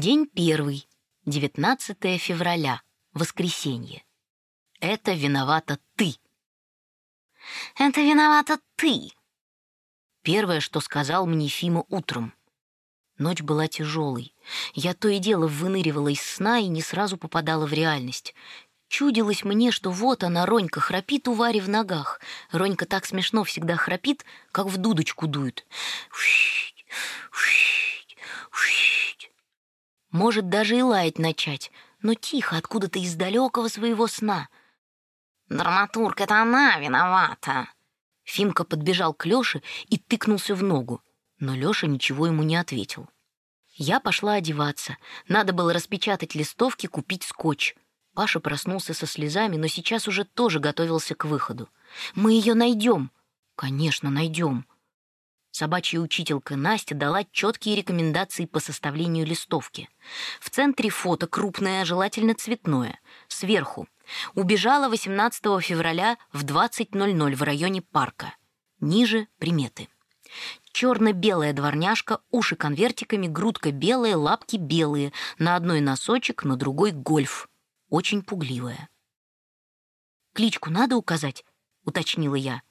День первый, 19 февраля, воскресенье. Это виновата ты. Это виновата ты. Первое, что сказал мне Фима утром. Ночь была тяжелой. Я то и дело выныривала из сна и не сразу попадала в реальность. Чудилось мне, что вот она, Ронька, храпит у Вари в ногах. Ронька так смешно всегда храпит, как в дудочку дует. Может даже и лаять начать, но тихо, откуда-то из далекого своего сна. Драматург, это она виновата. Фимка подбежал к Лёше и тыкнулся в ногу, но Лёша ничего ему не ответил. Я пошла одеваться. Надо было распечатать листовки, купить скотч. Паша проснулся со слезами, но сейчас уже тоже готовился к выходу. «Мы ее найдем!» «Конечно, найдем!» Собачья учителька Настя дала четкие рекомендации по составлению листовки. В центре фото крупное, желательно цветное. Сверху. Убежала 18 февраля в 20.00 в районе парка. Ниже приметы. Черно-белая дворняжка, уши конвертиками, грудка белая, лапки белые, на одной носочек, на другой гольф. Очень пугливая. «Кличку надо указать?» — уточнила я.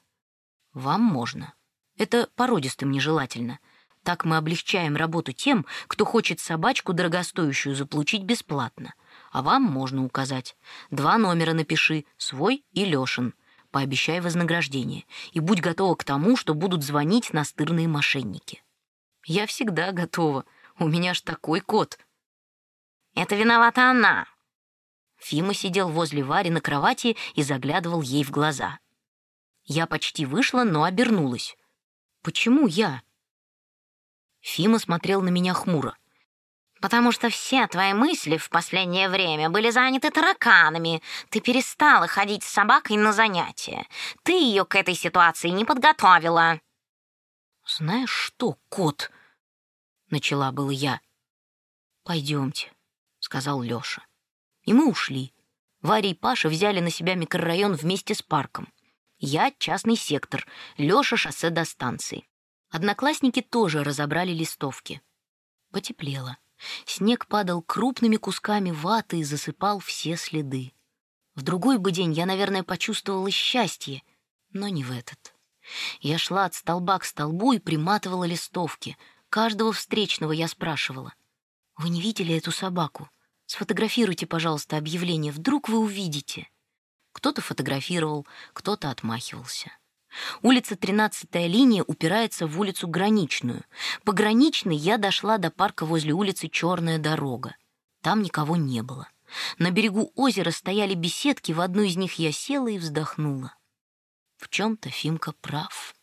«Вам можно». Это породистым нежелательно. Так мы облегчаем работу тем, кто хочет собачку дорогостоящую заполучить бесплатно. А вам можно указать. Два номера напиши, свой и Лёшин. Пообещай вознаграждение. И будь готова к тому, что будут звонить настырные мошенники. Я всегда готова. У меня ж такой кот. Это виновата она. Фима сидел возле Вари на кровати и заглядывал ей в глаза. Я почти вышла, но обернулась. Почему я? Фима смотрел на меня хмуро. «Потому что все твои мысли в последнее время были заняты тараканами. Ты перестала ходить с собакой на занятия. Ты ее к этой ситуации не подготовила». «Знаешь что, кот?» — начала было я. «Пойдемте», — сказал Лёша. И мы ушли. Варя и Паша взяли на себя микрорайон вместе с парком. Я — частный сектор, Лёша — шоссе до станции. Одноклассники тоже разобрали листовки. Потеплело. Снег падал крупными кусками ваты и засыпал все следы. В другой бы день я, наверное, почувствовала счастье, но не в этот. Я шла от столба к столбу и приматывала листовки. Каждого встречного я спрашивала. «Вы не видели эту собаку? Сфотографируйте, пожалуйста, объявление, вдруг вы увидите». Кто-то фотографировал, кто-то отмахивался. Улица 13-я линия упирается в улицу Граничную. По Граничной я дошла до парка возле улицы Черная дорога. Там никого не было. На берегу озера стояли беседки, в одну из них я села и вздохнула. В чем-то Фимка прав.